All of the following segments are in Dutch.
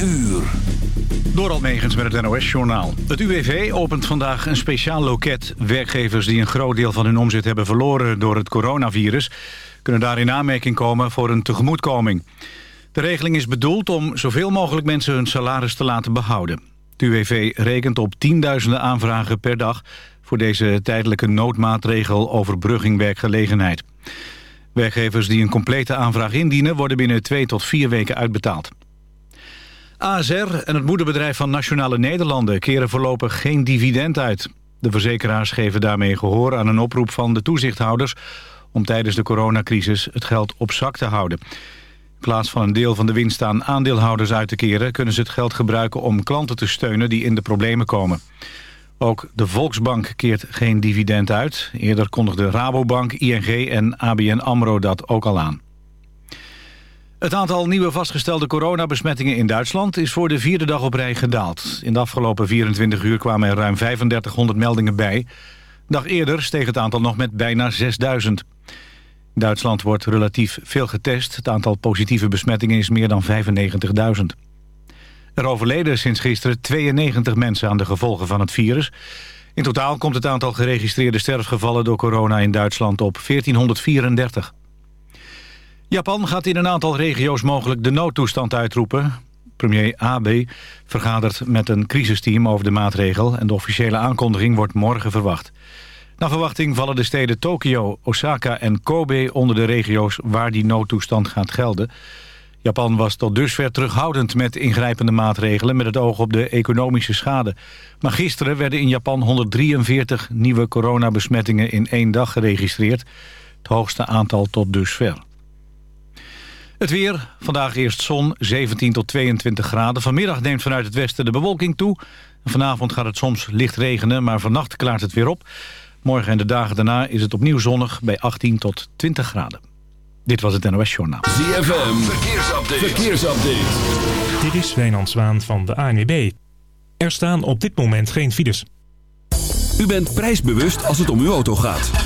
uur. Door Almegens met het NOS-journaal. Het UWV opent vandaag een speciaal loket. Werkgevers die een groot deel van hun omzet hebben verloren door het coronavirus... kunnen daar in aanmerking komen voor een tegemoetkoming. De regeling is bedoeld om zoveel mogelijk mensen hun salaris te laten behouden. Het UWV rekent op tienduizenden aanvragen per dag... voor deze tijdelijke noodmaatregel overbrugging werkgelegenheid. Werkgevers die een complete aanvraag indienen... worden binnen twee tot vier weken uitbetaald. ASR en het moederbedrijf van Nationale Nederlanden... keren voorlopig geen dividend uit. De verzekeraars geven daarmee gehoor aan een oproep van de toezichthouders... om tijdens de coronacrisis het geld op zak te houden. In plaats van een deel van de winst aan aandeelhouders uit te keren... kunnen ze het geld gebruiken om klanten te steunen die in de problemen komen. Ook de Volksbank keert geen dividend uit. Eerder kondigden Rabobank, ING en ABN AMRO dat ook al aan. Het aantal nieuwe vastgestelde coronabesmettingen in Duitsland is voor de vierde dag op rij gedaald. In de afgelopen 24 uur kwamen er ruim 3500 meldingen bij. Dag eerder steeg het aantal nog met bijna 6000. In Duitsland wordt relatief veel getest. Het aantal positieve besmettingen is meer dan 95.000. Er overleden sinds gisteren 92 mensen aan de gevolgen van het virus. In totaal komt het aantal geregistreerde sterfgevallen door corona in Duitsland op 1434. Japan gaat in een aantal regio's mogelijk de noodtoestand uitroepen. Premier Abe vergadert met een crisisteam over de maatregel... en de officiële aankondiging wordt morgen verwacht. Naar verwachting vallen de steden Tokio, Osaka en Kobe onder de regio's waar die noodtoestand gaat gelden. Japan was tot dusver terughoudend met ingrijpende maatregelen met het oog op de economische schade. Maar gisteren werden in Japan 143 nieuwe coronabesmettingen in één dag geregistreerd. Het hoogste aantal tot dusver. Het weer, vandaag eerst zon, 17 tot 22 graden. Vanmiddag neemt vanuit het westen de bewolking toe. Vanavond gaat het soms licht regenen, maar vannacht klaart het weer op. Morgen en de dagen daarna is het opnieuw zonnig bij 18 tot 20 graden. Dit was het NOS Journaal. ZFM, verkeersupdate. verkeersupdate. Dit is Wijnand Zwaan van de ANWB. Er staan op dit moment geen files. U bent prijsbewust als het om uw auto gaat.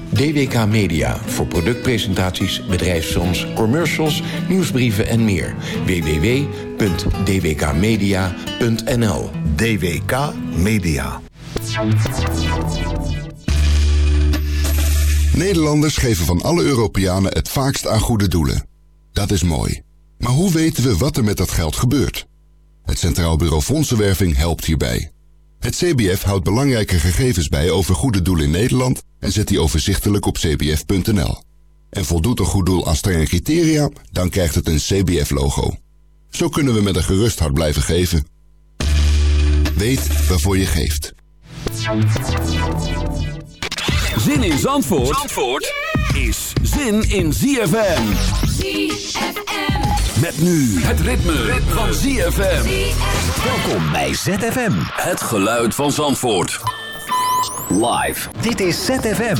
DWK Media voor productpresentaties, bedrijfsfilms, commercials, nieuwsbrieven en meer. www.dwkmedia.nl DWK Media. Nederlanders geven van alle Europeanen het vaakst aan goede doelen. Dat is mooi. Maar hoe weten we wat er met dat geld gebeurt? Het Centraal Bureau Fondsenwerving helpt hierbij. Het CBF houdt belangrijke gegevens bij over goede doelen in Nederland en zet die overzichtelijk op cbf.nl. En voldoet een goed doel aan strenge criteria, dan krijgt het een CBF-logo. Zo kunnen we met een gerust hart blijven geven. Weet waarvoor je geeft. Zin in Zandvoort, Zandvoort is zin in ZFM. ZFM. Met nu het ritme, van ZFM. Welkom bij ZFM. Het geluid van Zandvoort. Live. Dit is ZFM.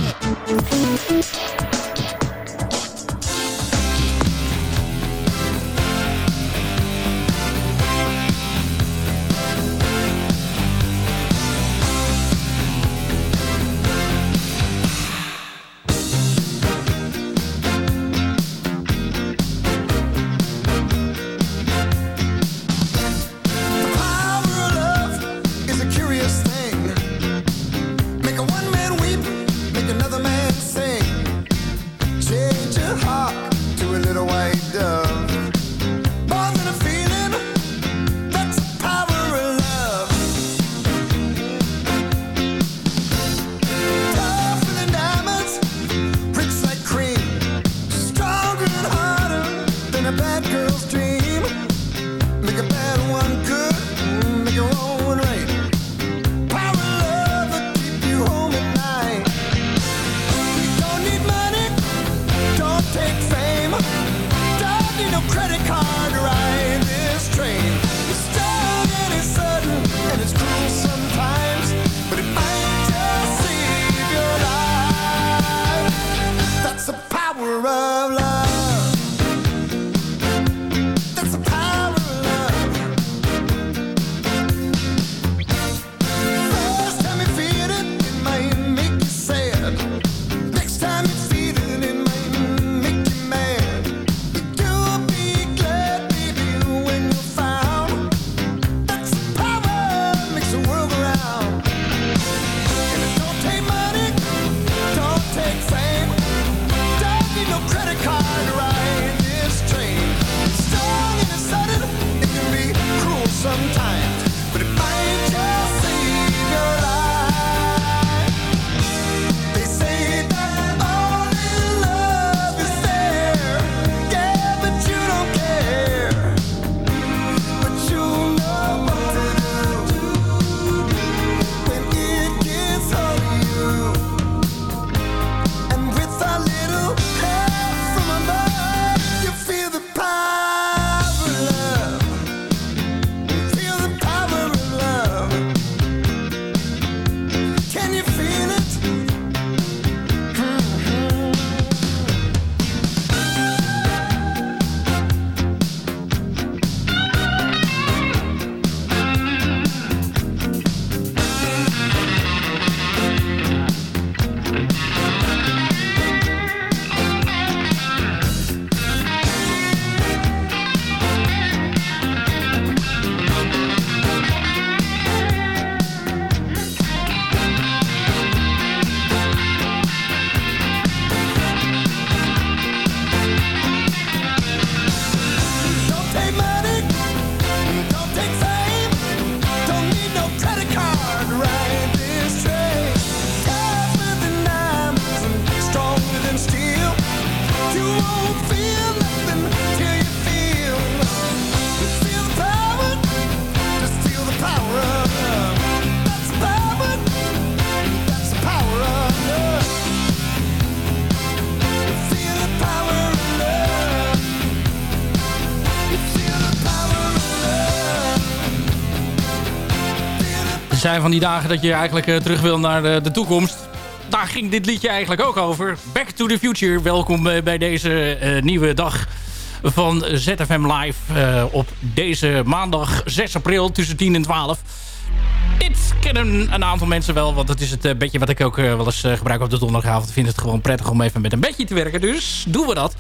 Van die dagen dat je eigenlijk eh, terug wil naar de, de toekomst. Daar ging dit liedje eigenlijk ook over. Back to the Future. Welkom eh, bij deze eh, nieuwe dag van ZFM Live. eh, op deze maandag 6 april tussen 10 en 12. Dit kennen een aantal mensen wel, want dat is het eh, bedje wat ik ook eh, wel eens eh, gebruik op de donderdagavond. Ik vind het gewoon prettig om even met een bedje te werken, dus doen we dat.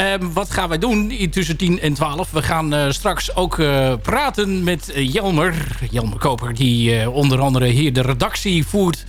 Ehm, wat gaan wij doen tussen 10 en 12? We gaan eh, straks ook eh, praten met eh, Jelmer. Jelmer Koper, die onder andere hier de redactie voert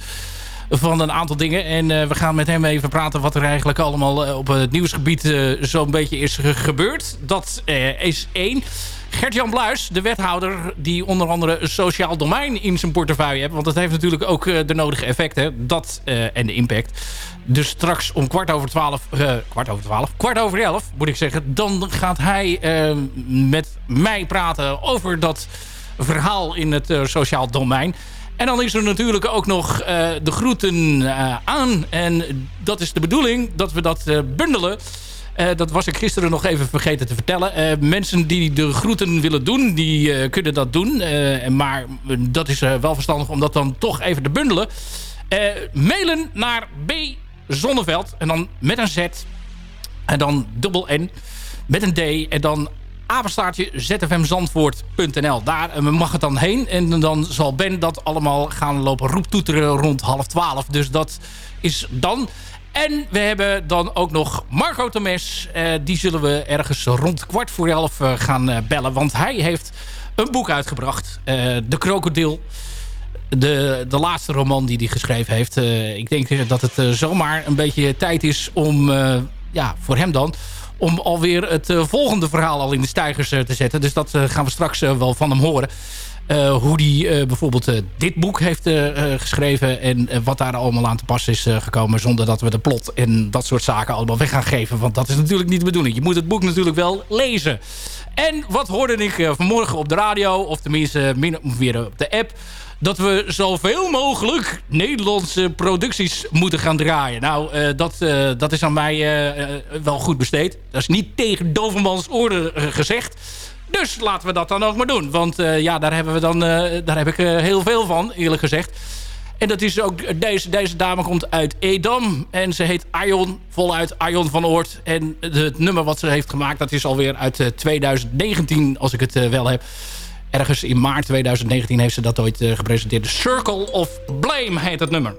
van een aantal dingen. En we gaan met hem even praten wat er eigenlijk allemaal op het nieuwsgebied zo'n beetje is ge- gebeurd. Dat is één. Gert-Jan Bluis, de wethouder die onder andere sociaal domein in zijn portefeuille heeft. Want dat heeft natuurlijk ook de nodige effecten. Dat en de impact. Dus straks om kwart over twaalf, eh, kwart over twaalf, kwart over elf moet ik zeggen. Dan gaat hij eh, met mij praten over dat verhaal in het eh, sociaal domein. En dan is er natuurlijk ook nog de groeten aan. En dat is de bedoeling dat we dat bundelen. Dat was ik gisteren nog even vergeten te vertellen. Mensen die de groeten willen doen, die kunnen dat doen. Maar dat is wel verstandig om dat dan toch even te bundelen. Mailen naar B. Zonneveld. En dan met een Z. En dan dubbel N. Met een D. En dan apenstaartje zfmzandvoort.nl. Daar eh, mag het dan heen. En dan zal Ben dat allemaal gaan lopen roeptoeteren rond half twaalf. Dus dat is dan. En we hebben dan ook nog Marco Temes. Eh, die zullen we ergens rond kwart voor elf eh, gaan bellen. Want hij heeft een boek uitgebracht. de Krokodil. De, de laatste roman die hij geschreven heeft. Eh, ik denk eh, dat het eh, zomaar een beetje tijd is om... ja, voor hem dan om alweer het volgende verhaal al in de stijgers te zetten. Dus dat gaan we straks wel van hem horen. Hoe hij bijvoorbeeld dit boek heeft geschreven... en wat daar allemaal aan te pas is gekomen... zonder dat we de plot en dat soort zaken allemaal weg gaan geven. Want dat is natuurlijk niet de bedoeling. Je moet het boek natuurlijk wel lezen. En wat hoorde ik vanmorgen op de radio... of tenminste min of meer op de app dat we zoveel mogelijk Nederlandse producties moeten gaan draaien. Nou, eh, dat, eh, dat is aan mij eh, wel goed besteed. Dat is niet tegen Dovermans oren gezegd. Dus laten we dat dan ook maar doen. Want ja, daar, hebben we dan, daar heb ik heel veel van, eerlijk gezegd. En dat is ook, deze, deze dame komt uit Edam. En ze heet Ion, voluit Ion van Oort. En het nummer wat ze heeft gemaakt, dat is alweer uit eh, 2019, als ik het wel heb. Ergens in maart 2019 heeft ze dat ooit eh, gepresenteerd. The Circle of Blame heet het nummer.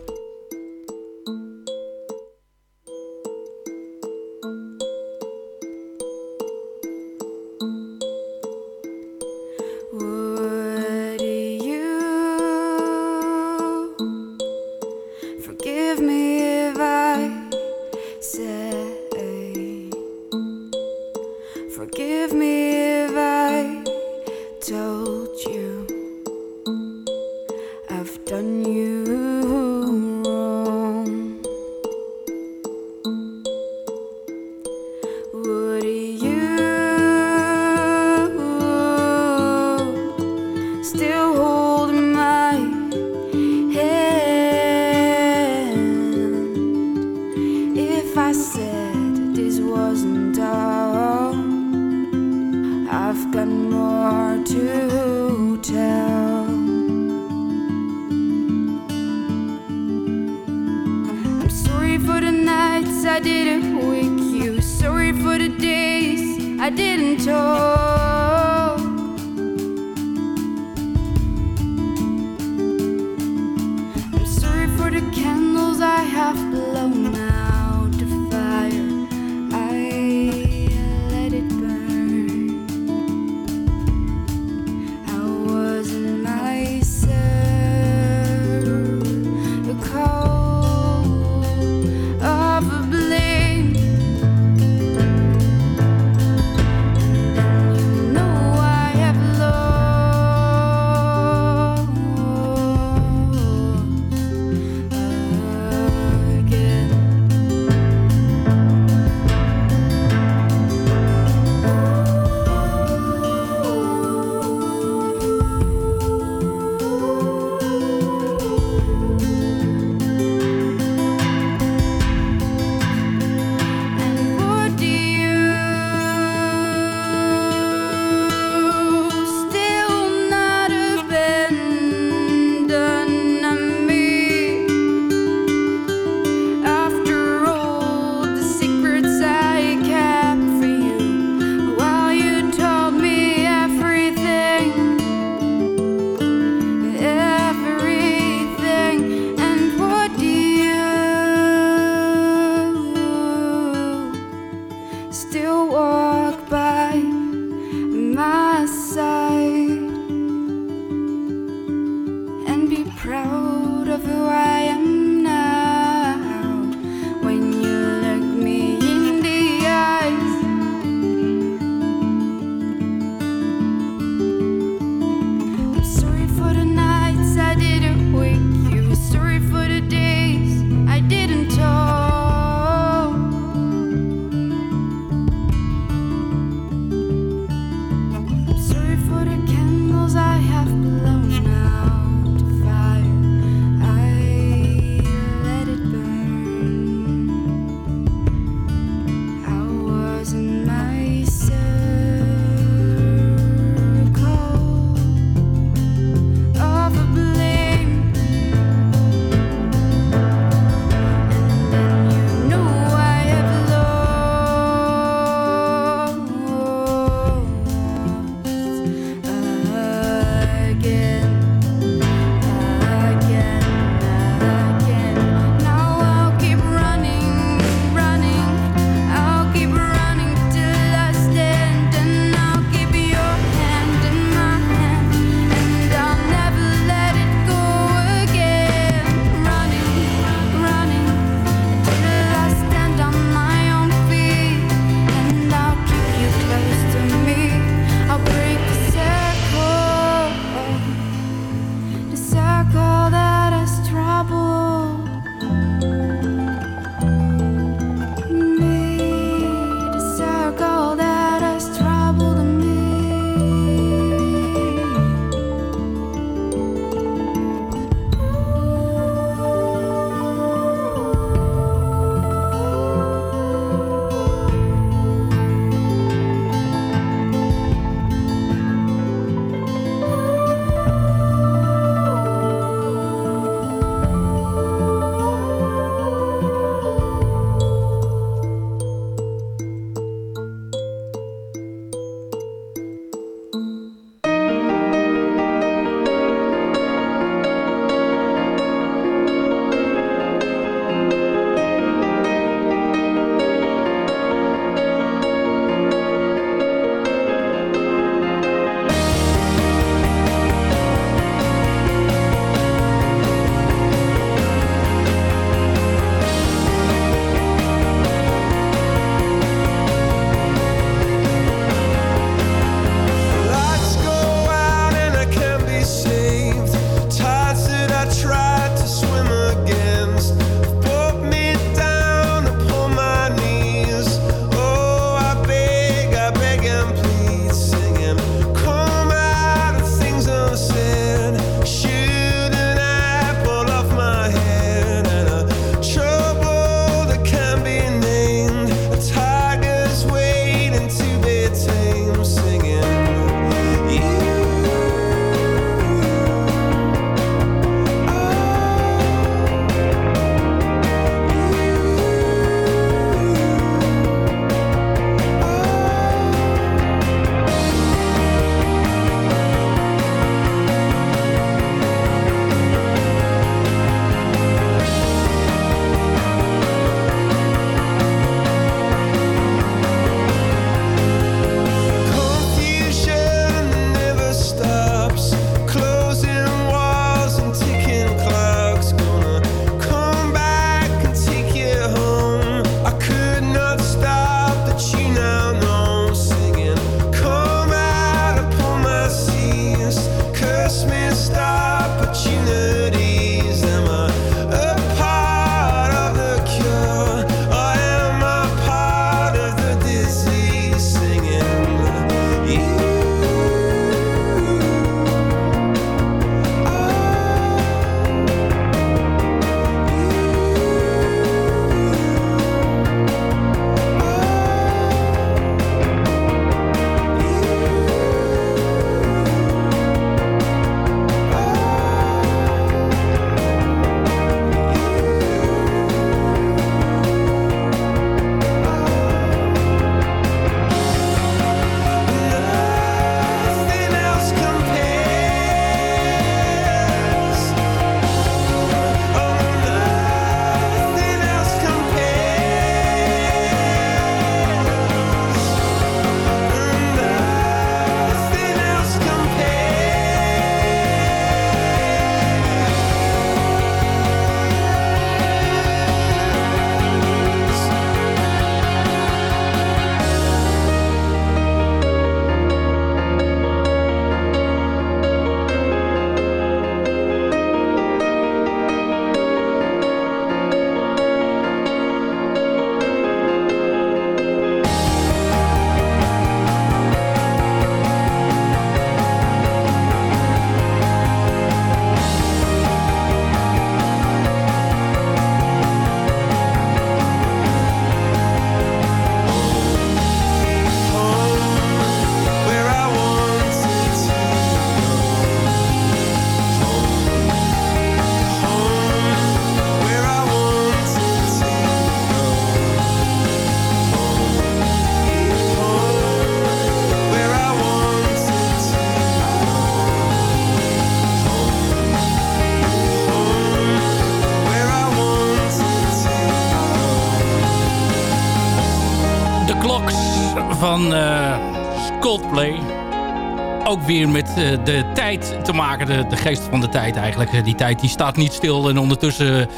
De tijd te maken, de, de geest van de tijd eigenlijk. Eh, Die tijd die staat niet stil en ondertussen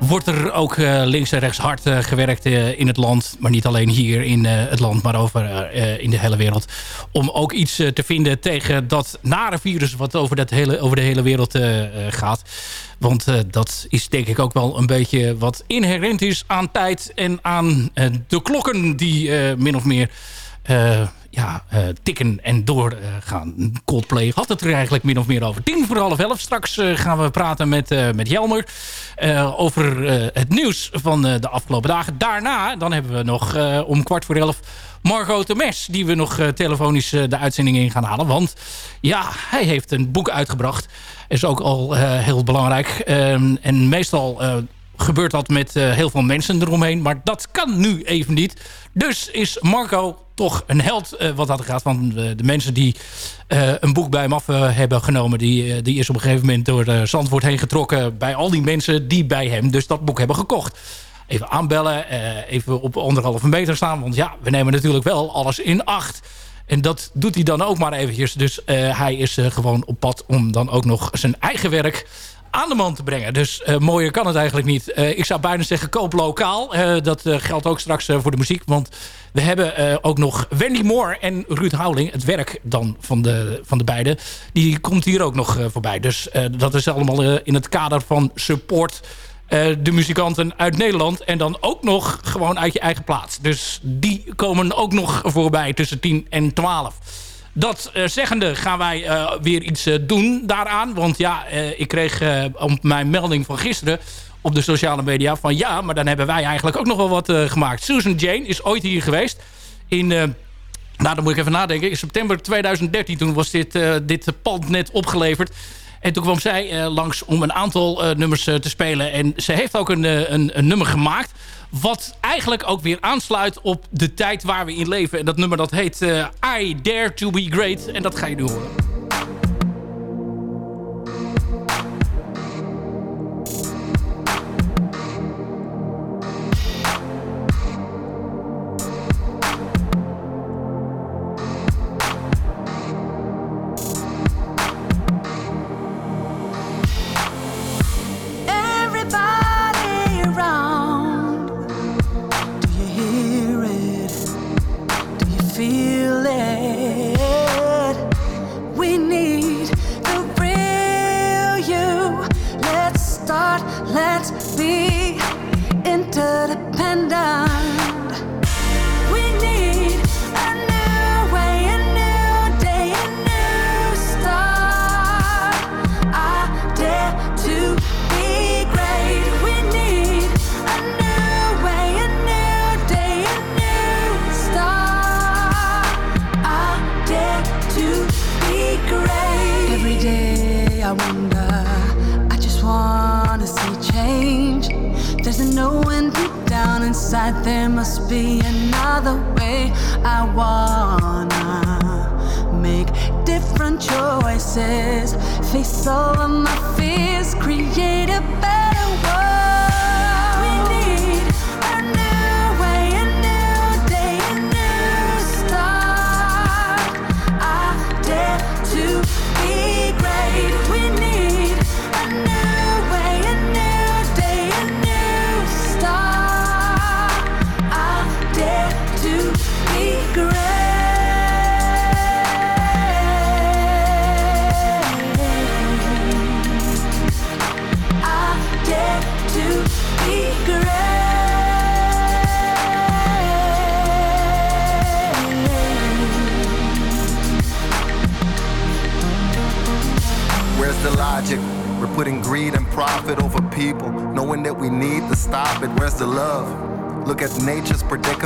wordt er ook eh, links en rechts hard eh, gewerkt eh, in het land. Maar niet alleen hier in eh, het land, maar over, eh, in de hele wereld. Om ook iets eh, te vinden tegen dat nare virus wat over, dat hele, over de hele wereld eh, eh, gaat. Want eh, dat is denk ik ook wel een beetje wat inherent is aan tijd en aan eh, de klokken die eh, min of meer eh, ja, eh, tikken en doorgaan. Coldplay had het er eigenlijk min of meer over. Tien voor half elf. Straks eh, gaan we praten met, eh, met Jelmer eh, over eh, het nieuws van eh, de afgelopen dagen. Daarna dan hebben we nog eh, om kwart voor elf Margot de Mes... die we nog eh, telefonisch eh, de uitzending in gaan halen. Want ja, hij heeft een boek uitgebracht. Is ook al eh, heel belangrijk. Ehm, en meestal... eh, gebeurt dat met eh, heel veel mensen eromheen. Maar dat kan nu even niet. Dus is Marco toch een held eh, wat dat gaat. Van de, de mensen die eh, een boek bij hem af eh, hebben genomen... Die, eh, die is op een gegeven moment door Zandvoort heen getrokken... bij al die mensen die bij hem dus dat boek hebben gekocht. Even aanbellen, eh, even op anderhalve meter staan. Want ja, we nemen natuurlijk wel alles in acht. En dat doet hij dan ook maar eventjes. Dus eh, hij is eh, gewoon op pad om dan ook nog zijn eigen werk aan de man te brengen. Dus eh, mooier kan het eigenlijk niet. Eh, ik zou bijna zeggen koop lokaal. Eh, dat geldt ook straks voor de muziek. Want we hebben ook nog Wendy Moore en Ruud Houweling. Het werk dan van de, van de beiden. Die komt hier ook nog voorbij. Dus dat is allemaal in het kader van support... de muzikanten uit Nederland. En dan ook nog gewoon uit je eigen plaats. Dus die komen ook nog voorbij tussen 10 en 12. Dat eh, zeggende gaan wij eh, weer iets eh, doen daaraan. Want ja, ik kreeg op mijn melding van gisteren op de sociale media van ja, maar dan hebben wij eigenlijk ook nog wel wat gemaakt. Susan Jane is ooit hier geweest in... nou, dan moet ik even nadenken. In september 2013, toen was dit, dit pand net opgeleverd. En toen kwam zij eh, langs om een aantal eh, nummers eh, te spelen. En ze heeft ook een, een, een nummer gemaakt. Wat eigenlijk ook weer aansluit op de tijd waar we in leven. En dat nummer dat heet I Dare To Be Great. En dat ga je nu horen.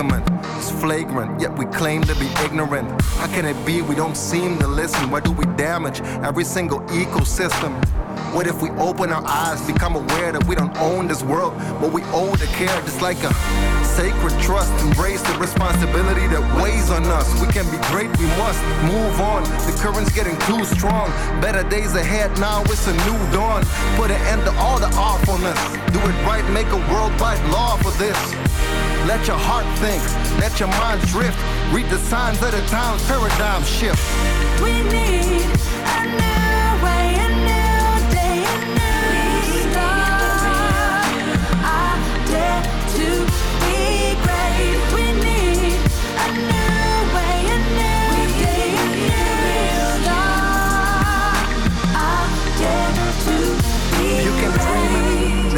Predicament. It's flagrant, yet we claim to be ignorant. How can it be we don't seem to listen? Why do we damage every single ecosystem? What if we open our eyes, become aware that we don't own this world, but we owe the care just like a sacred trust. Embrace the responsibility that weighs on us. We can be great, we must move on. The current's getting too strong. Better days ahead now, it's a new dawn. Put an end to all the awfulness. Do it right, make a worldwide law for this. Let your heart think, let your mind drift. Read the signs of the times, paradigm shift. We need a new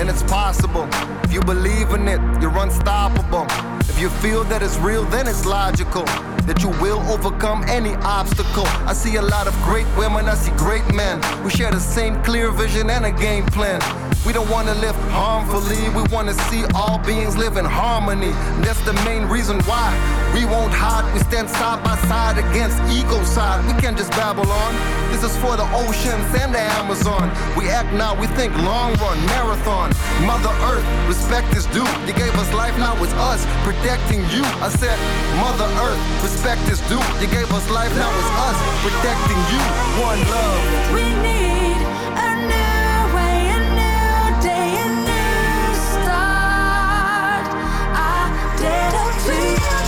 then it's possible. If you believe in it, you're unstoppable. If you feel that it's real, then it's logical that you will overcome any obstacle. I see a lot of great women, I see great men. We share the same clear vision and a game plan. We don't want to live harmfully, we want to see all beings live in harmony. That's the main reason why we won't hide. We stand side by side against ego side. We can't just babble on. This is for the oceans and the Amazon. We act now, we think long run, marathon. Mother Earth, respect is due. You gave us life, now it's us protecting you. I said, Mother Earth, respect is due. You gave us life, now it's us protecting you. One love. We need dare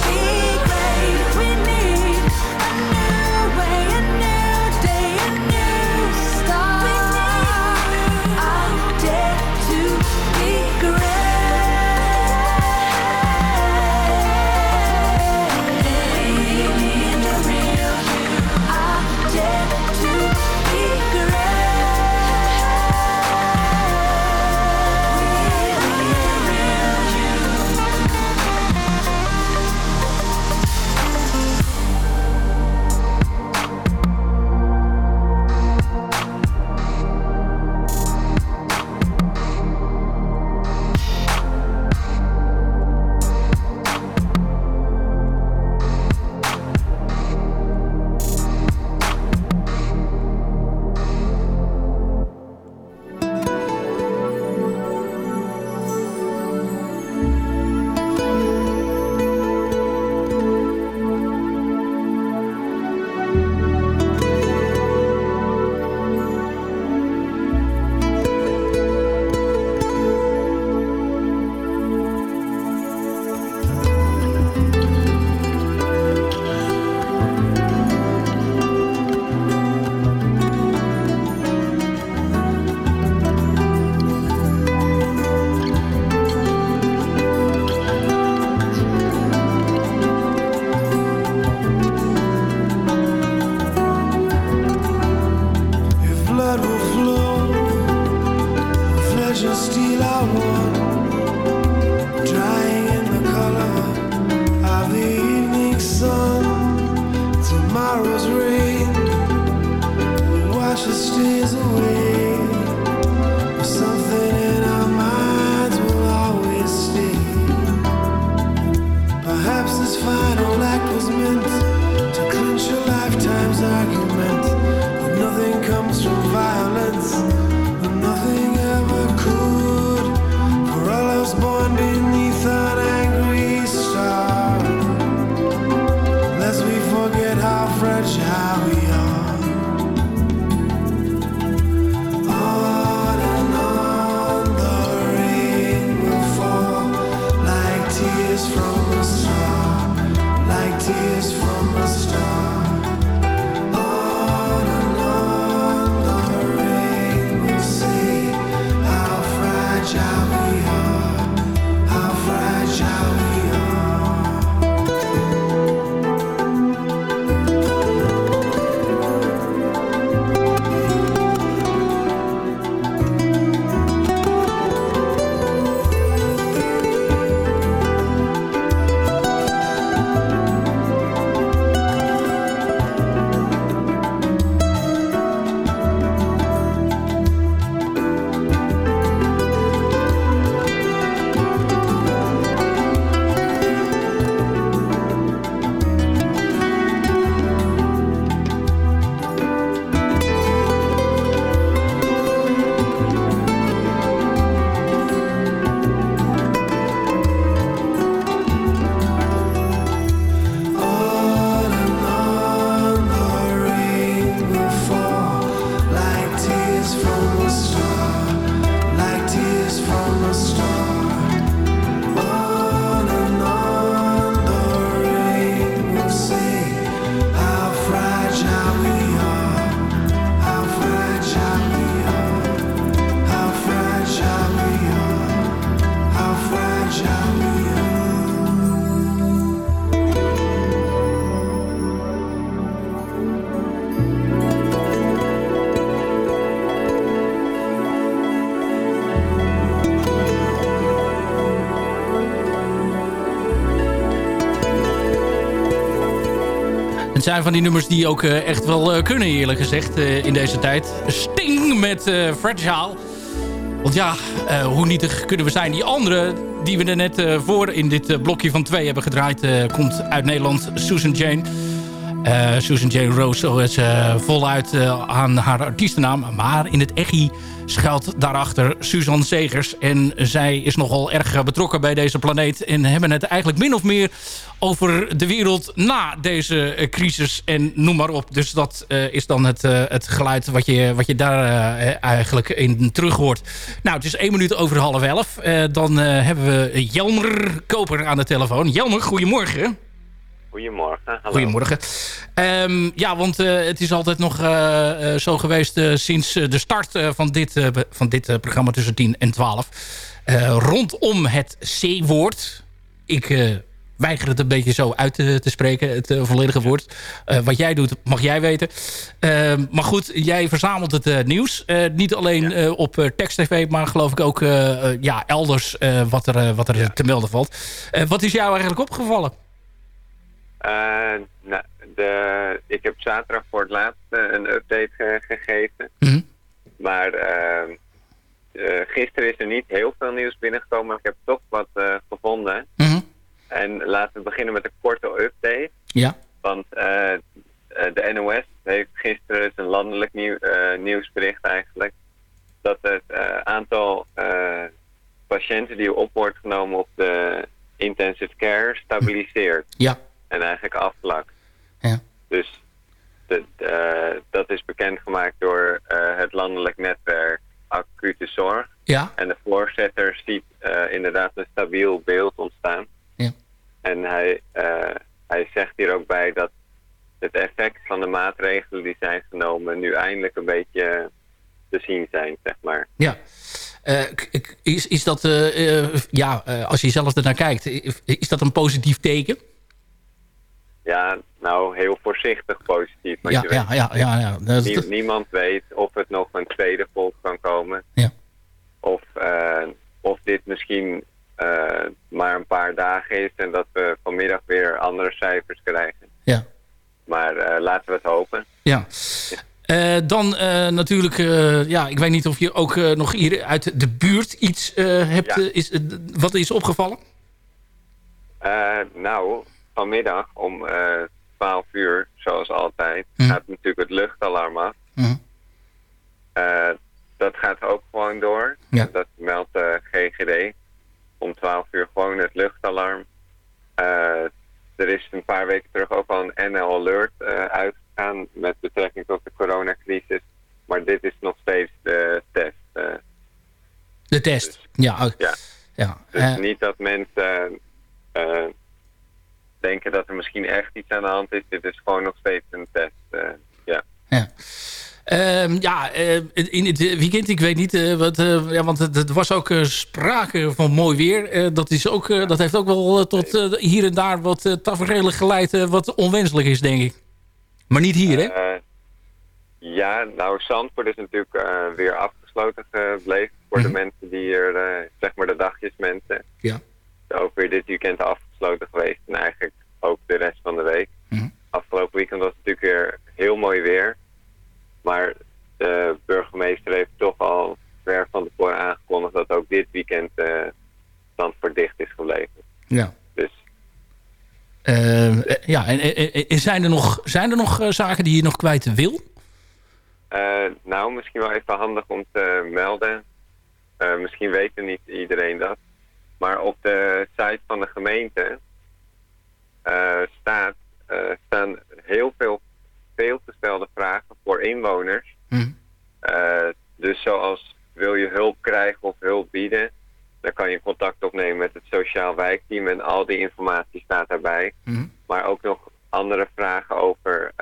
zijn van die nummers die ook eh, echt wel eh, kunnen, eerlijk gezegd, eh, in deze tijd. Sting met eh, Fragile. Want ja, hoe nietig kunnen we zijn? Die andere die we er net voor in dit blokje van twee hebben gedraaid... komt uit Nederland, Susan Jane. Eh, Susan Jane Rose, is voluit eh, aan haar artiestennaam. Maar in het echi schuilt daarachter Suzanne Zegers. En zij is nogal erg betrokken bij deze planeet. En hebben het eigenlijk min of meer over de wereld na deze eh, crisis. En noem maar op. Dus dat is dan het, het geluid wat je, wat je daar eigenlijk in terug hoort. Nou, het is één minuut over half elf. Dan hebben we Jelmer Koper aan de telefoon. Jelmer, goedemorgen. Goedemorgen. Hallo. Goedemorgen. Ehm, ja, want eh, het is altijd nog eh, eh, zo geweest sinds de start van dit, van dit programma tussen 10 en 12. eh, rondom het C-woord. Ik weiger het een beetje zo uit te, te spreken, het volledige woord. Wat jij doet, mag jij weten. Ehm, maar goed, jij verzamelt het nieuws. Niet alleen op eh, tekst-tv, maar geloof ik ook ja, elders wat er, wat er te melden valt. Wat is jou eigenlijk opgevallen? Eh, nou, de, ik heb zaterdag voor het laatst eh, een update ge- gegeven. Mhm. Maar eh, eh, gisteren is er niet heel veel nieuws binnengekomen, maar ik heb toch wat eh, gevonden. Mhm. En laten we beginnen met een korte update. Ja. Want eh, eh, de NOS heeft gisteren het is een landelijk nieuw, eh, nieuwsbericht eigenlijk. Dat het eh, aantal eh, patiënten die op wordt genomen op de intensive care stabiliseert. Ja. En eigenlijk afvlakt. Ja. Dus de, de- dat is bekendgemaakt door eh, het landelijk netwerk acute zorg. Ja. En de voorzitter ziet eh, inderdaad een stabiel beeld ontstaan. Ja. En hij, eh, hij zegt hier ook bij dat het effect van de maatregelen die zijn genomen nu eindelijk een beetje te zien zijn, zeg maar. Ja. Eh, is, is dat, eh, eh, ja, eh, als je zelf ernaar kijkt, is dat een positief teken? Ja, nou heel voorzichtig positief. Want Ja, je weet, ja, ja, ja, ja. Nie- niemand weet of het nog een tweede golf kan komen. Ja. Of, eh, of dit misschien eh, maar een paar dagen is en dat we vanmiddag weer andere cijfers krijgen. Ja. Maar eh, laten we het hopen. Ja. Dan natuurlijk, ja, ik weet niet of je ook nog hier uit de buurt iets hebt. Ja. is, wat is opgevallen? Nou, vanmiddag om eh 12 uur, zoals altijd, Mhm. gaat natuurlijk het luchtalarm af. Mhm. Eh, dat gaat ook gewoon door. Ja. Dat meldt de GGD. Om 12 uur gewoon het luchtalarm. Eh, er is een paar weken terug ook al een NL Alert eh, uitgegaan met betrekking tot de coronacrisis. Maar dit is nog steeds de test. eh. De test. Ja. oh, ja. ja. Dus eh, niet dat mensen eh, denken dat er misschien echt iets aan de hand is. Dit is gewoon nog steeds een test. eh, ja. Ja. Ehm, ja, eh, in het weekend, ik weet niet, eh, wat, ja, want het, het was ook sprake van mooi weer. Dat, is ook, dat heeft ook wel tot hier en daar wat uh, tafereelen geleid wat onwenselijk is, denk ik. Maar niet hier, hè? Ja, nou, Zandvoort is natuurlijk weer afgesloten gebleven voor de mensen die hier, zeg maar de dagjesmensen. Ja. Ook weer dit weekend afgesloten geweest en eigenlijk ook de rest van de week. Afgelopen weekend was het natuurlijk weer heel mooi weer. Maar de burgemeester heeft toch al ver van tevoren aangekondigd dat ook dit weekend eh Zandvoort dicht is gebleven. Ja. Dus Eh, eh, ja, en, en- en- en zijn er nog, zijn er nog zaken die je nog kwijt wil? Nou, misschien wel even handig om te melden. Misschien weet er niet iedereen dat. Maar op de site van de gemeente eh, staat, eh, staan heel veel veelgestelde vragen voor inwoners. Eh, dus zoals wil je hulp krijgen of hulp bieden, dan kan je contact opnemen met het sociaal wijkteam en al die informatie staat daarbij. Maar ook nog andere vragen over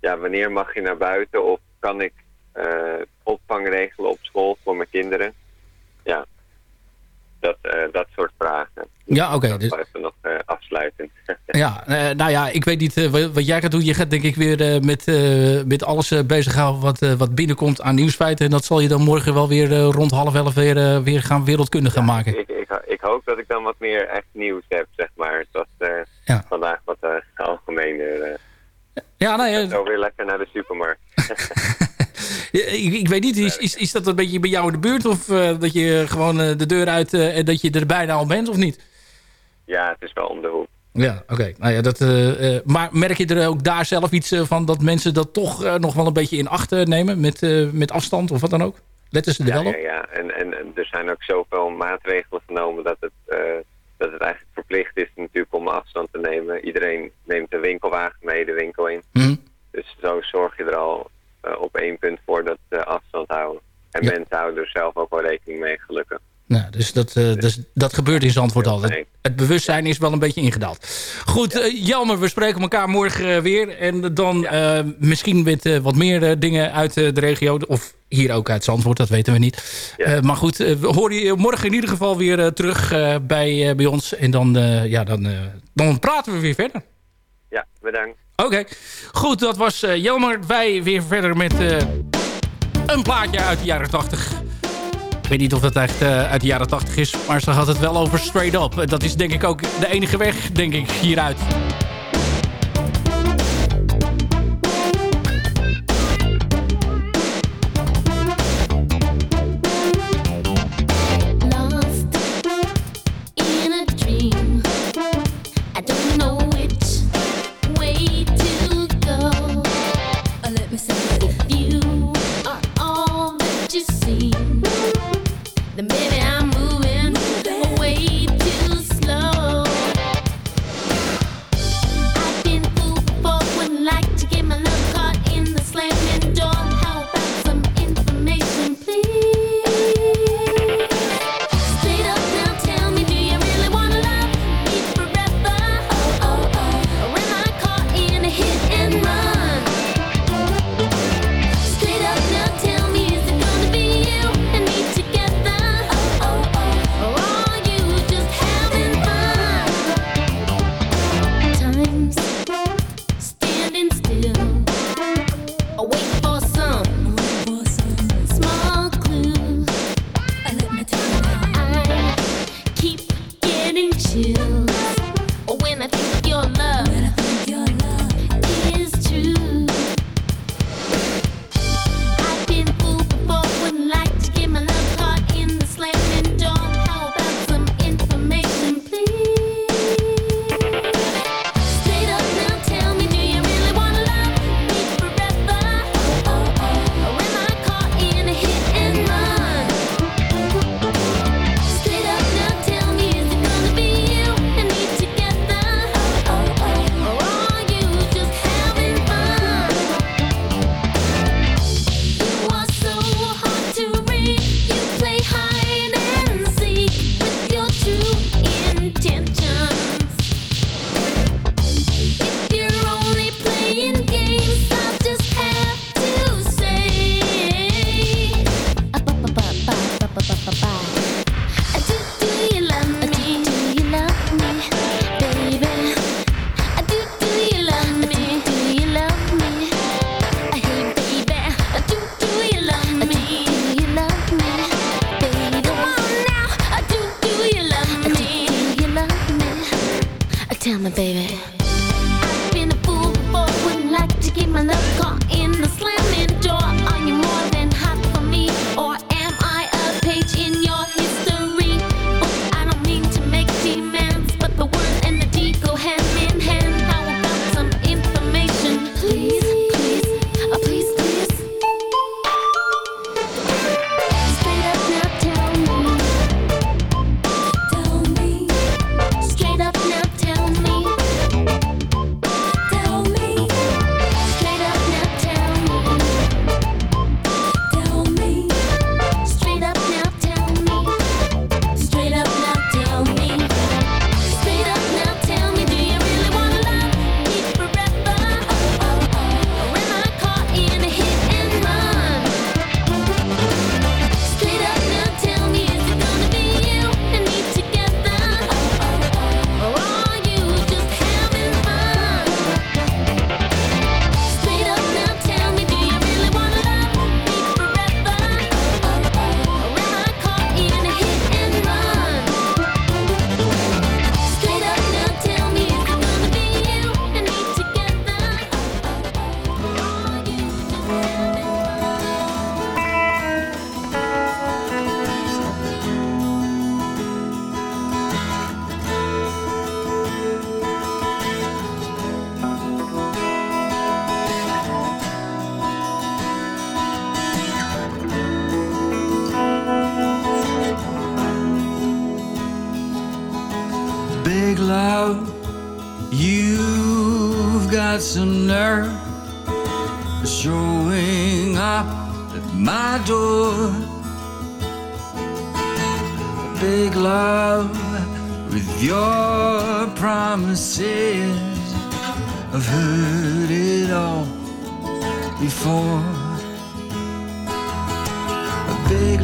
ja, wanneer mag je naar buiten of kan ik opvang regelen op school voor mijn kinderen? Ja, dat, eh, dat soort vragen. Ja, oké. Dat dus, even nog eh, afsluitend. ja, eh, nou ja, ik weet niet wat- jij gaat doen. Je gaat denk ik weer met, met alles bezighouden wat, wat binnenkomt aan nieuwsfeiten. En dat zal je dan morgen wel weer rond half elf weer, weer gaan wereldkundig gaan maken. ik, ik, ik hoop dat ik dan wat meer echt nieuws heb, zeg maar. Het was Ja. vandaag wat eh algemener. Ja, nee, Zo weer lekker naar de supermarkt. Ja, ik, ik weet niet, is, is, is dat een beetje bij jou in de buurt? Of eh, dat je gewoon eh, de deur uit eh, en dat je er bijna al bent of niet? Ja, het is wel om de hoek. Ja, oké. Nou ja, dat, maar merk je er ook daar zelf iets van dat mensen dat toch nog wel een beetje in acht nemen met, met afstand of wat dan ook? Letten ze er Ja, wel ja, op? ja. En, en, en er zijn ook zoveel maatregelen genomen dat het, dat het eigenlijk verplicht is natuurlijk om afstand te nemen. Iedereen neemt een winkelwagen mee de winkel in. Mhm. Dus zo zorg je er al op één punt voor dat ze afstand houden. En Ja. mensen houden er zelf ook wel rekening mee, gelukkig. Nou, dus dat, eh, dus dat gebeurt in Zandvoort al. Het, het bewustzijn is wel een beetje ingedaald. Goed, eh, Jelmer, we spreken elkaar morgen eh, weer. En dan eh, misschien met eh, wat meer eh, dingen uit eh, de regio. Of hier ook uit Zandvoort, dat weten we niet. Eh, maar goed, eh, we horen je morgen in ieder geval weer eh, terug eh, bij, eh, bij ons. En dan, eh, ja, dan, eh, dan praten we weer verder. Ja, bedankt. Oké, goed, dat was eh, Jelmer. Wij weer verder met eh, een plaatje uit de jaren 80. Ik weet niet of dat echt eh, uit de jaren 80 is, maar ze had het wel over Straight Up. Dat is denk ik ook de enige weg, denk ik, hieruit.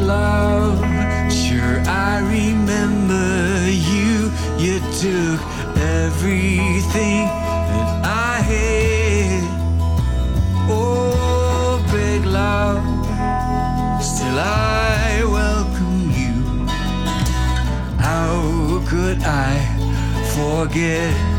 Love, sure I remember you. You took everything that I had. Oh, big love, still I welcome you. How could I forget?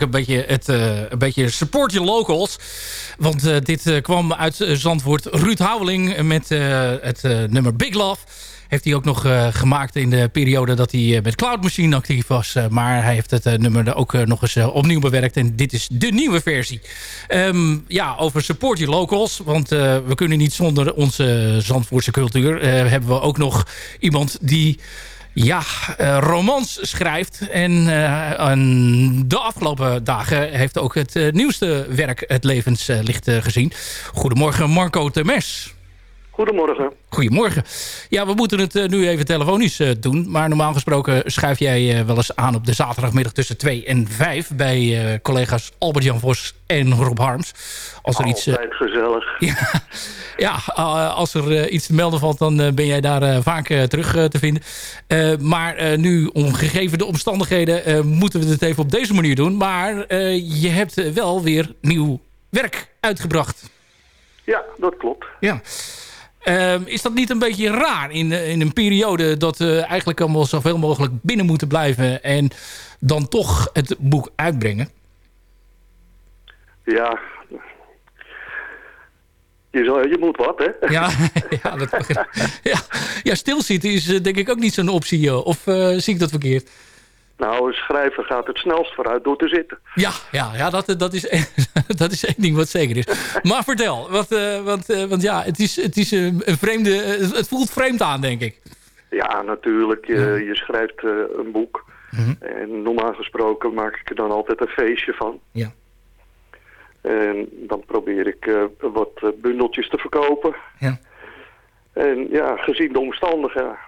Een beetje het eh, een beetje support your locals. Want eh, dit eh, kwam uit Zandvoort. Ruud Houweling met het nummer Big Love. Heeft hij ook nog gemaakt in de periode dat hij met Cloud Machine actief was. Maar hij heeft het nummer er ook nog eens opnieuw bewerkt. En dit is de nieuwe versie. Ehm, ja, over support your locals. Want we kunnen niet zonder onze Zandvoortse cultuur. Hebben we ook nog iemand die ja, eh, romans schrijft. En, eh, en de afgelopen dagen heeft ook het eh, nieuwste werk het levenslicht gezien. Goedemorgen Marco Temes. Goedemorgen. Goedemorgen. Ja, we moeten het eh, nu even telefonisch eh, doen. Maar normaal gesproken schuif jij eh, wel eens aan op de zaterdagmiddag tussen 2 en 5... bij collega's Albert-Jan Vos en Rob Harms. Als er iets, Altijd gezellig. ja, ja als er iets te melden valt, dan ben jij daar vaak terug te vinden. Maar nu, omgegeven de omstandigheden, moeten we het even op deze manier doen. Maar je hebt wel weer nieuw werk uitgebracht. Ja, dat klopt. Ja. Ehm, is dat niet een beetje raar in, eh, in een periode dat we eigenlijk allemaal zoveel mogelijk binnen moeten blijven en dan toch het boek uitbrengen? Ja. Je, zal, je moet wat, hè? Ja, ja, dat ja, ja, stilzitten is eh, denk ik ook niet zo'n optie. joh. Of eh, zie ik dat verkeerd? Nou, een schrijver gaat het snelst vooruit door te zitten. Ja, ja, ja dat, dat, is, dat is één ding wat zeker is. Maar vertel, wat, eh, want, eh, want ja, het is, het is een vreemde... eh, het voelt vreemd aan, denk ik. Ja, natuurlijk. Je, je schrijft een boek. Mhm. En normaal gesproken maak ik er dan altijd een feestje van. Ja. En dan probeer ik wat bundeltjes te verkopen. Ja. En ja, gezien de omstandigheden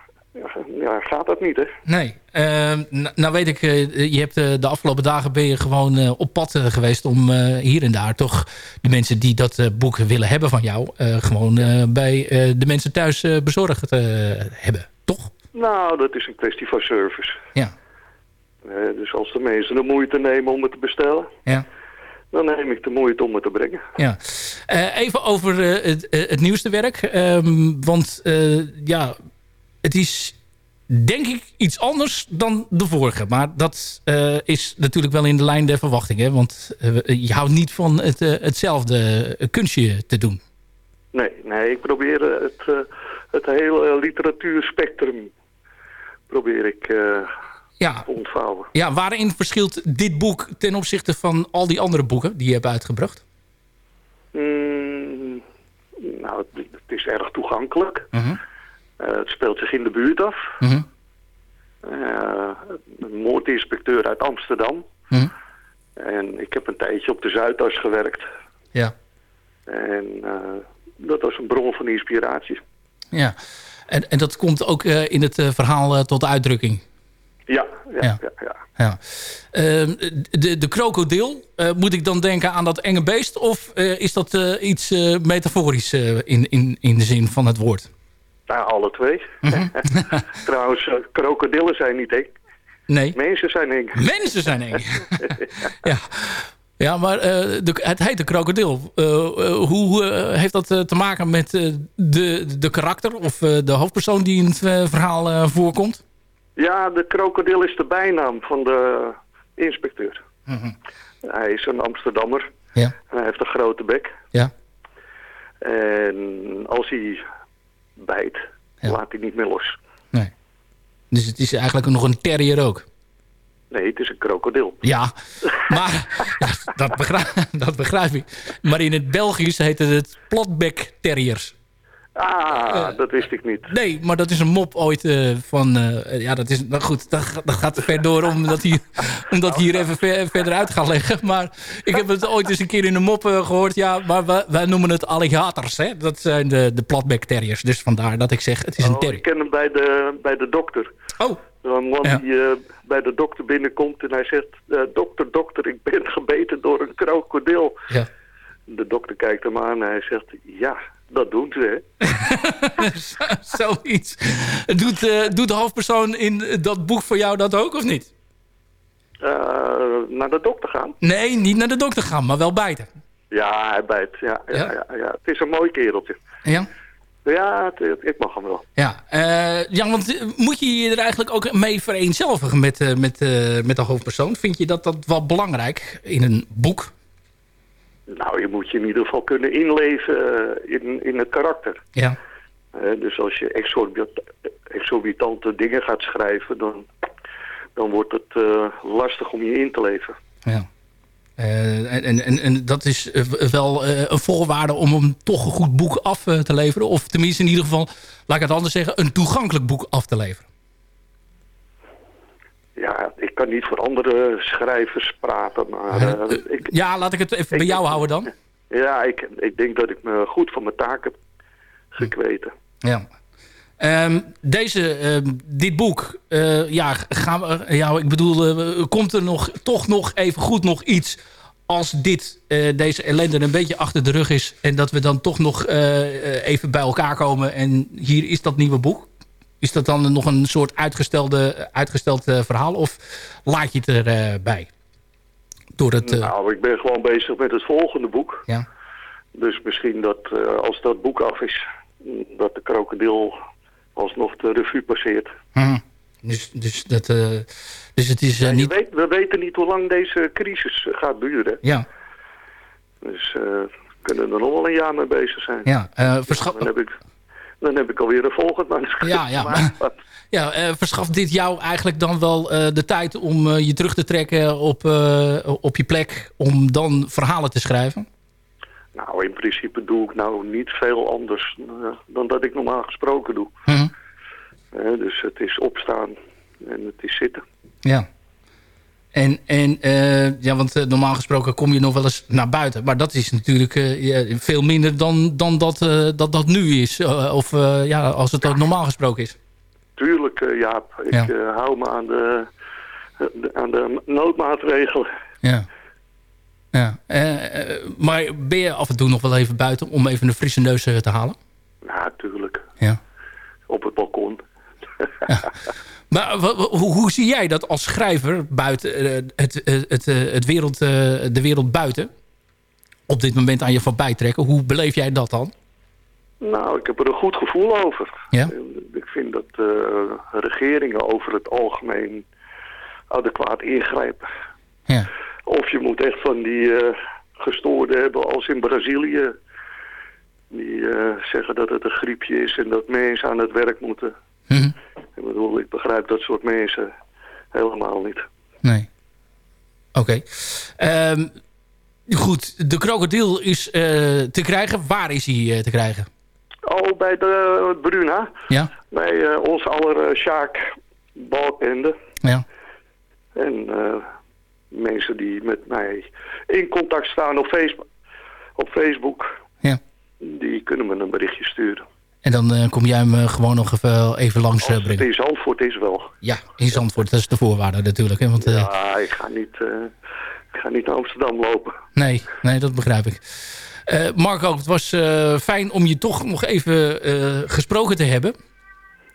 ja, gaat dat niet, hè? Nee. Ehm, n- nou weet ik, eh, je hebt eh, de afgelopen dagen ben je gewoon eh, op pad geweest om hier en daar toch de mensen die dat boek willen hebben van jou, gewoon bij de mensen thuis bezorgd eh, hebben. Toch? Nou, dat is een kwestie van service. Ja. Dus als de mensen de moeite nemen om het te bestellen... Ja. dan neem ik de moeite om het te brengen. Ja. Even over het, het nieuwste werk. Ehm, want ja, het is denk ik iets anders dan de vorige. Maar dat eh, is natuurlijk wel in de lijn der verwachtingen. Want eh, je houdt niet van het, eh, hetzelfde kunstje te doen. Nee, nee, ik probeer het, het hele literatuurspectrum probeer ik Ja. te ontvouwen. Ja, waarin verschilt dit boek ten opzichte van al die andere boeken die je hebt uitgebracht? Mm, nou, het, het is erg toegankelijk. Mhm. Eh, het speelt zich in de buurt af. Mhm. Eh, een moordinspecteur uit Amsterdam. Mhm. En ik heb een tijdje op de Zuidas gewerkt. Ja. En eh, dat was een bron van inspiratie. Ja. En, en dat komt ook in het verhaal tot uitdrukking. Ja, ja, Ja. ja. ja, Ja. Ehm, de, de krokodil, moet ik dan denken aan dat enge beest? Of is dat iets metaforisch in, in, in de zin van het woord? Nou, alle twee. Mhm. Trouwens, eh, krokodillen zijn niet eng. Nee. Mensen zijn eng. Mensen zijn eng. ja. Ja, maar eh, de, het heet de krokodil. Eh, hoe heeft dat te maken met de, de karakter of de hoofdpersoon die in het verhaal voorkomt? Ja, de krokodil is de bijnaam van de inspecteur. Hij is een Amsterdammer. Ja. En hij heeft een grote bek. Ja. En als hij bijt, laat hij niet meer los. Dus het is eigenlijk nog een terrier ook. Nee, het is een krokodil. Ja, maar dat, begrijp, dat begrijp ik. Maar in het Belgisch heet het het platbek terriers. Ah, dat wist ik niet. Nee, maar dat is een mop ooit eh, van... eh, ja, dat is... Nou goed, dat, dat gaat ver door omdat hij, omdat hier even ver- verder uit gaat leggen. Maar ik heb het ooit eens een keer in een mop eh, gehoord. Ja, maar wij, wij noemen het alligators. Hè? Dat zijn de, de terriers. Dus vandaar dat ik zeg, het is een Oh, terrier. ik ken hem bij de, bij de dokter. Oh. Een man Ja. die eh, bij de dokter binnenkomt en hij zegt... eh, dokter, dokter, ik ben gebeten door een krokodil. Ja. De dokter kijkt hem aan en hij zegt... Ja, dat doen ze, hè. Zoiets. Doet, eh, doet de hoofdpersoon in dat boek voor jou dat ook of niet? Eh, naar de dokter gaan. Nee, niet naar de dokter gaan, maar wel bijten. Ja, hij bijt. Ja, ja, ja? Ja, Het is een mooi kereltje. Ja? Ja, het- het- ik mag hem wel. Ja, eh, ja want moet je je er eigenlijk ook mee vereenzelvigen met, met, met de hoofdpersoon? Vind je dat, dat wel belangrijk in een boek? Nou, je moet je in ieder geval kunnen inleven eh, in, in het karakter. Ja. Eh, dus als je exorbit- exorbitante dingen gaat schrijven, dan, dan wordt het eh, lastig om je in te leven. ja. En, en, en dat is wel een voorwaarde om hem toch een goed boek af te leveren. Of tenminste in ieder geval, laat ik het anders zeggen, een toegankelijk boek af te leveren. Ja, kan niet voor andere schrijvers praten, maar eh, ik, Ja, laat ik het even bij jou houden dan. ja, ik, ik denk dat ik me goed van mijn taak heb gekweten. Ja. Ehm, deze, ehm, dit boek, eh, ja, gaan we, ja, ik bedoel, eh, komt er nog, toch nog even goed nog iets als dit, eh, deze ellende een beetje achter de rug is en dat we dan toch nog eh, eh, even bij elkaar komen en hier is dat nieuwe boek? Is dat dan nog een soort uitgestelde, uitgesteld eh, verhaal of laat je het erbij? bij? Door het, eh, Nou, ik ben gewoon bezig met het volgende boek. Ja. Dus misschien dat eh, als dat boek af is, dat de krokodil alsnog de revue passeert. hm. dus, dus, dat, dus het is niet... weet, we weten niet hoe lang deze crisis gaat duren. Ja, Dus eh, we kunnen er nog wel een jaar mee bezig zijn. ja. eh, verscha- Dan heb ik, dan heb ik alweer een volgend manuscript Ja, ja. Maar, ja eh, verschaft dit jou eigenlijk dan wel eh, de tijd om eh, je terug te trekken op, op je plek... om dan verhalen te schrijven? Nou, in principe doe ik nou niet veel anders dan dat ik normaal gesproken doe. Mhm. Dus het is opstaan en het is zitten. Ja. En, en eh, ja, want eh, normaal gesproken kom je nog wel eens naar buiten. Maar dat is natuurlijk eh, veel minder dan, dan dat, dat dat nu is. Of ja, als het ook normaal gesproken is. Tuurlijk, Jaap. Ik Ja. hou me aan de, aan de noodmaatregelen. Ja. ja. Maar ben je af en toe nog wel even buiten om even een frisse neus te halen? Ja, tuurlijk. Ja. Op het balkon. Maar hoe, hoe zie jij dat als schrijver buiten eh, het, het, het, eh, het wereld, eh, de wereld buiten? Op dit moment aan je voorbij trekken. Hoe beleef jij dat dan? Nou, ik heb er een goed gevoel over. Ja? Ik vind dat eh, regeringen over het algemeen adequaat ingrijpen. Ja. Of je moet echt van die eh gestoorden hebben als in Brazilië. Die eh, zeggen dat het een griepje is en dat mensen aan het werk moeten. Mhm. Ik bedoel, ik begrijp dat soort mensen helemaal niet. Nee. Oké. Ehm, goed, de krokodil is eh, te krijgen. Waar is hij eh, te krijgen? Oh, bij de Bruna. Ja? Bij eh, ons aller Sjaak Balkende. Ja. En mensen die met mij in contact staan op Facebook, op Facebook Ja. die kunnen me een berichtje sturen. En dan eh, kom jij hem eh, gewoon nog even, even langs eh, Het brengen. in Zandvoort is wel. Ja, in Zandvoort. Dat is de voorwaarde natuurlijk. Hè? Want, eh, Ja, ik ga niet, eh, ik ga niet naar Amsterdam lopen. nee, nee, dat begrijp ik. Eh, Marco, het was eh, fijn om je toch nog even eh, gesproken te hebben.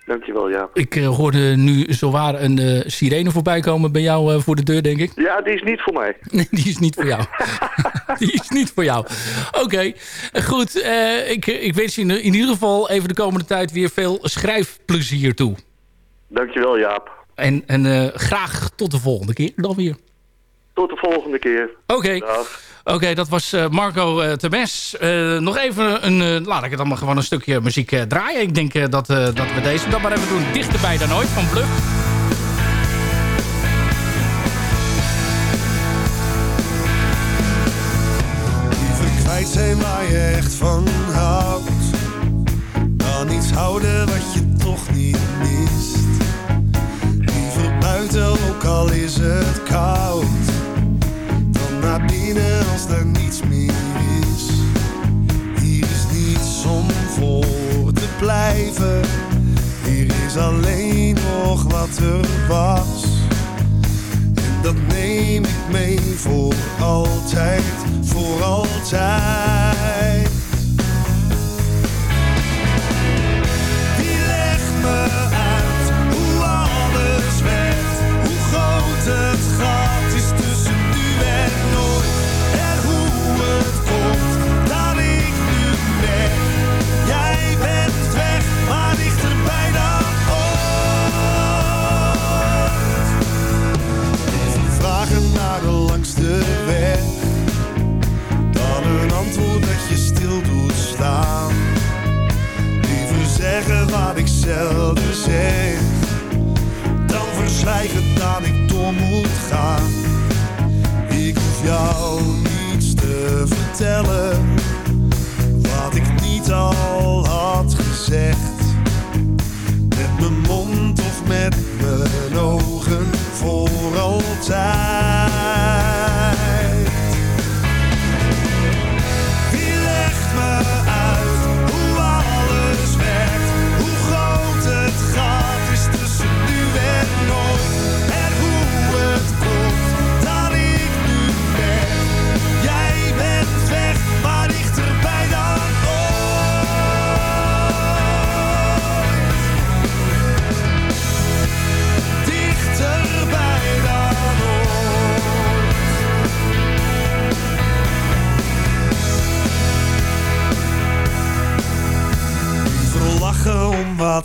Dankjewel, ja. Ik eh, hoorde nu zowaar een eh, sirene voorbij komen bij jou eh, voor de deur, denk ik. Ja, die is niet voor mij. Nee, die is niet voor jou. die is niet voor jou. Oké, goed. ik, ik wens je in, in ieder geval even de komende tijd weer veel schrijfplezier toe. Dankjewel, Jaap. En, en graag tot de volgende keer dan weer. Tot de volgende keer. Oké. Dag. Oké, dat was eh, Marco uh, Temes. Eh, nog even een... laat ik het maar gewoon een stukje muziek draaien. Ik denk dat, dat we deze dan maar even doen. Dichterbij dan ooit van Bluff. Liever kwijt zijn waar je echt van houdt. Dan iets houden wat je toch niet mist. Liever buiten, ook al is het koud. Naar binnen als er niets meer is. Hier is niets om voor te blijven. Hier is alleen nog wat er was. En dat neem ik mee voor altijd, voor altijd. Zelden zeg, dan verzwijgen dat ik door moet gaan. Ik hoef jou niets te vertellen,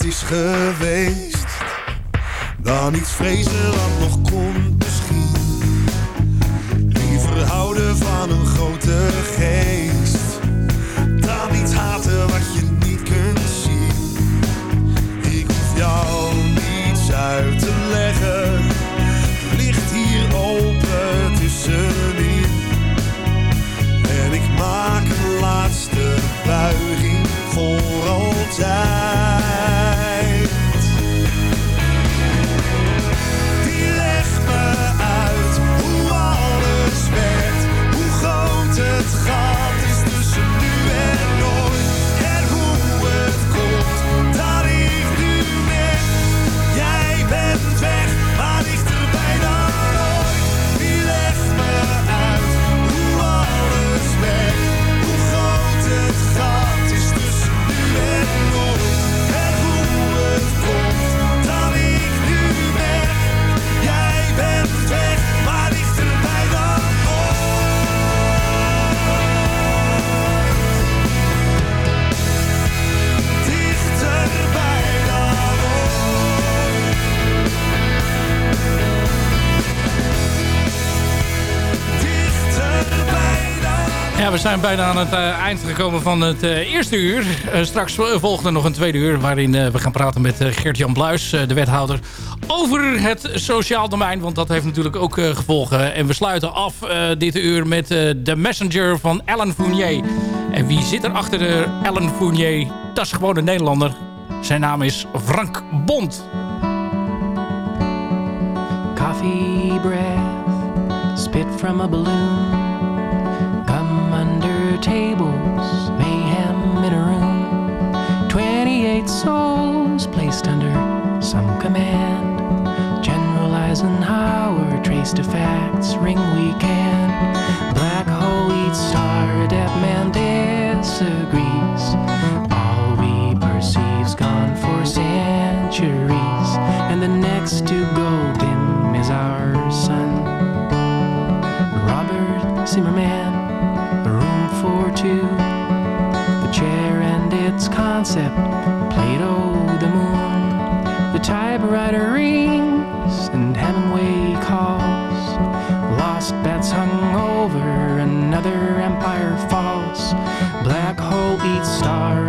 is geweest. Dan iets vrezen wat nog komt zijn bijna aan het eh, eind gekomen van het eh, eerste uur. Eh, straks volgt er nog een tweede uur... waarin we gaan praten met eh, Gert-Jan Bluis, de wethouder... over het sociaal domein, want dat heeft natuurlijk ook gevolgen. En we sluiten af dit uur met de messenger van Ellen Fournier. En wie zit er achter de Ellen Fournier? Dat is gewoon een Nederlander. Zijn naam is Frank Bond. Coffee breath, spit from a balloon. Tables, mayhem in a room. 28 souls placed under some command. Generalizing how we're traced to facts, ring we can. Black hole eats star, adept man disagrees. All we perceive's gone for centuries, and the next to concept, Plato the moon. The typewriter rings and Hemingway calls. Lost bets hung over, another empire falls. Black hole eats star,